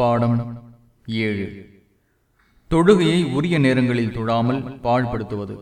பாடம் ஏழு. தொழுகையை உரிய நேரங்களில் தொழாமல் பாழ்படுத்துவது.